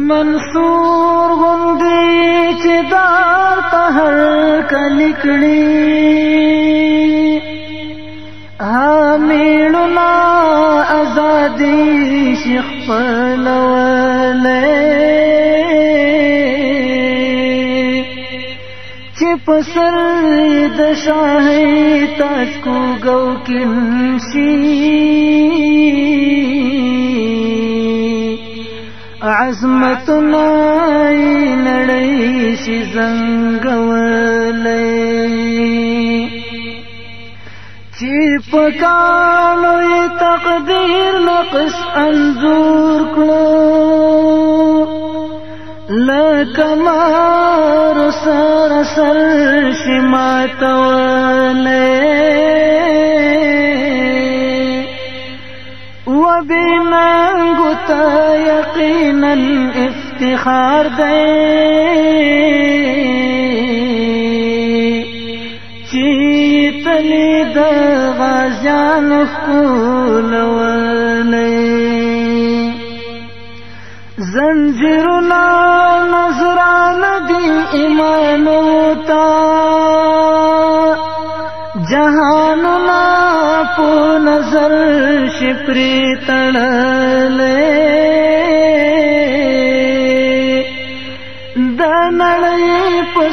منصور غوندې چې دا په هر کلی کړي همیړنا ازادي شیخ پلولې چې په سر د شاهي تاسو کو گو کې عظمتنا نړۍ شي زنګولې چې پکانو یې تقدیر نقص انزور کړو لکه مار سر سر شي ماتولې وبننګو ته یقین وطن افتخار دی چې تلې د غزان خولولې زنجیرنا نظران دی ایمان تا جهاننا په نظر شپری تړلې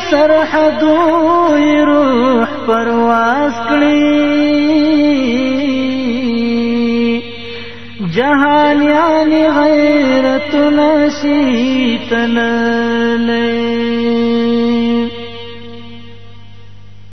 سرحدو روح پرواز کړی جهان یعنی غیرت نشی تنلې